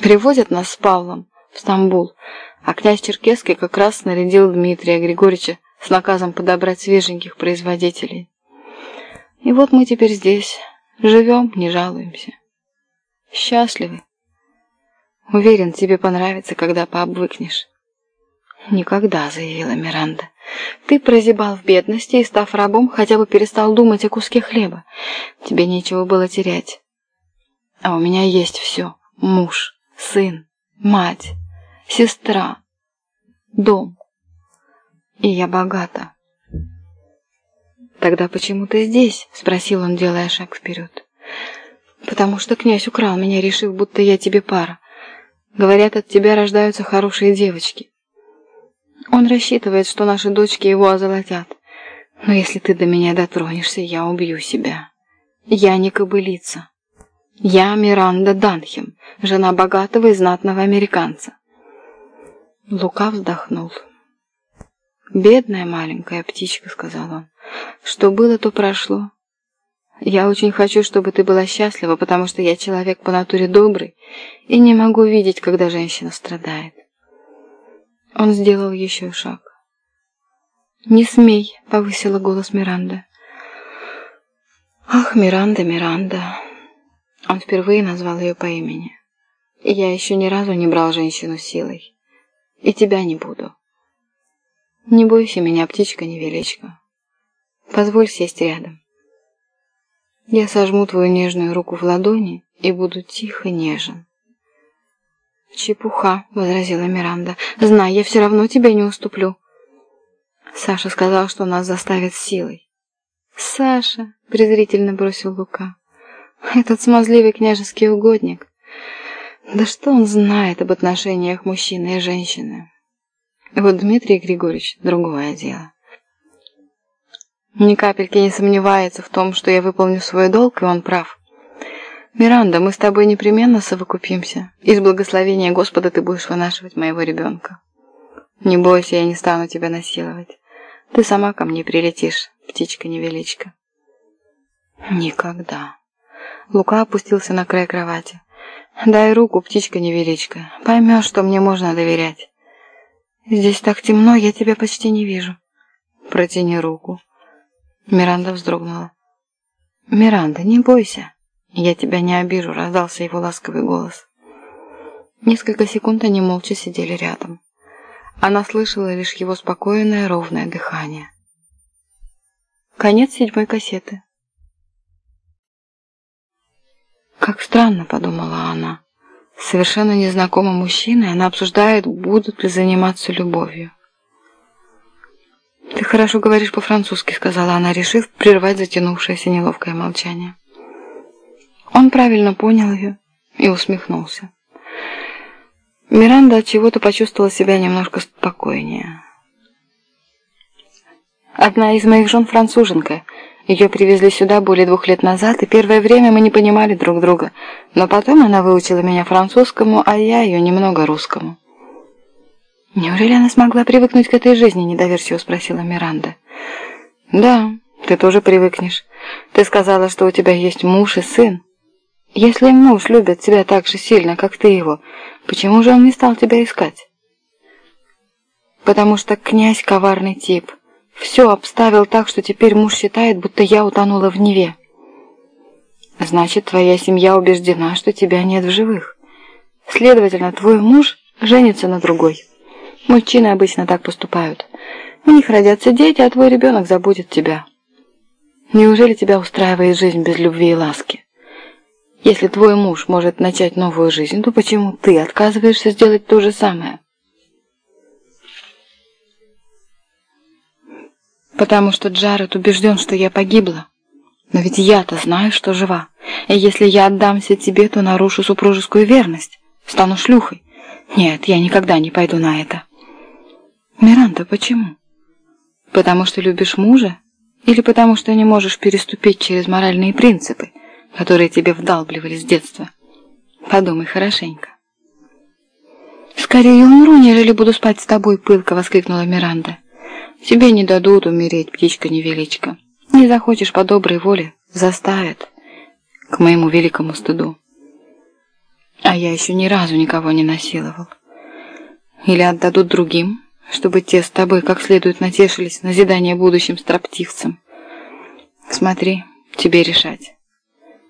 Привозят нас с Павлом в Стамбул, а князь Черкесский как раз нарядил Дмитрия Григорьевича с наказом подобрать свеженьких производителей. И вот мы теперь здесь, живем, не жалуемся. Счастливы. Уверен, тебе понравится, когда пообвыкнешь. «Никогда», — заявила Миранда. «Ты прозябал в бедности и, став рабом, хотя бы перестал думать о куске хлеба. Тебе нечего было терять. А у меня есть все. Муж, сын, мать, сестра, дом. И я богата». «Тогда почему ты здесь?» — спросил он, делая шаг вперед. «Потому что князь украл меня, решив, будто я тебе пара. Говорят, от тебя рождаются хорошие девочки. Он рассчитывает, что наши дочки его озолотят. Но если ты до меня дотронешься, я убью себя. Я не кобылица. Я Миранда Данхем, жена богатого и знатного американца. Лука вздохнул. «Бедная маленькая птичка», — сказал он. «Что было, то прошло. Я очень хочу, чтобы ты была счастлива, потому что я человек по натуре добрый и не могу видеть, когда женщина страдает. Он сделал еще шаг. «Не смей!» — повысила голос Миранда. «Ах, Миранда, Миранда!» Он впервые назвал ее по имени. «Я еще ни разу не брал женщину силой. И тебя не буду. Не бойся меня, птичка-невеличка. Позволь сесть рядом. Я сожму твою нежную руку в ладони и буду тихо нежен. «Чепуха», — возразила Миранда. «Знай, я все равно тебе не уступлю». Саша сказал, что нас заставят силой. «Саша», — презрительно бросил Лука, — «этот смазливый княжеский угодник. Да что он знает об отношениях мужчины и женщины? Вот Дмитрий Григорьевич — другое дело. Ни капельки не сомневается в том, что я выполню свой долг, и он прав. «Миранда, мы с тобой непременно совокупимся. Из благословения Господа ты будешь вынашивать моего ребенка. Не бойся, я не стану тебя насиловать. Ты сама ко мне прилетишь, птичка-невеличка». «Никогда». Лука опустился на край кровати. «Дай руку, птичка-невеличка. Поймешь, что мне можно доверять. Здесь так темно, я тебя почти не вижу. Протяни руку». Миранда вздрогнула. «Миранда, не бойся». «Я тебя не обижу», — раздался его ласковый голос. Несколько секунд они молча сидели рядом. Она слышала лишь его спокойное, ровное дыхание. Конец седьмой кассеты. Странно», — подумала она. совершенно незнакомым мужчиной она обсуждает, будут ли заниматься любовью. «Ты хорошо говоришь по-французски», — сказала она, решив прервать затянувшееся неловкое молчание. Он правильно понял ее и усмехнулся. Миранда от чего-то почувствовала себя немножко спокойнее. Одна из моих жен француженка. Ее привезли сюда более двух лет назад, и первое время мы не понимали друг друга. Но потом она выучила меня французскому, а я ее немного русскому. «Неужели она смогла привыкнуть к этой жизни?» – недоверчиво спросила Миранда. «Да, ты тоже привыкнешь. Ты сказала, что у тебя есть муж и сын. Если муж любит тебя так же сильно, как ты его, почему же он не стал тебя искать? Потому что князь коварный тип. Все обставил так, что теперь муж считает, будто я утонула в Неве. Значит, твоя семья убеждена, что тебя нет в живых. Следовательно, твой муж женится на другой. Мужчины обычно так поступают. У них родятся дети, а твой ребенок забудет тебя. Неужели тебя устраивает жизнь без любви и ласки? Если твой муж может начать новую жизнь, то почему ты отказываешься сделать то же самое? Потому что Джаред убежден, что я погибла. Но ведь я-то знаю, что жива. И если я отдамся тебе, то нарушу супружескую верность. Стану шлюхой. Нет, я никогда не пойду на это. Миранда, почему? Потому что любишь мужа? Или потому что не можешь переступить через моральные принципы? которые тебе вдалбливали с детства. Подумай хорошенько. «Скорее умру, нежели буду спать с тобой», — пылко воскликнула Миранда. «Тебе не дадут умереть, птичка-невеличка. Не захочешь по доброй воле, заставят, к моему великому стыду». А я еще ни разу никого не насиловал. Или отдадут другим, чтобы те с тобой как следует натешились назидание будущим строптивцам. Смотри, тебе решать.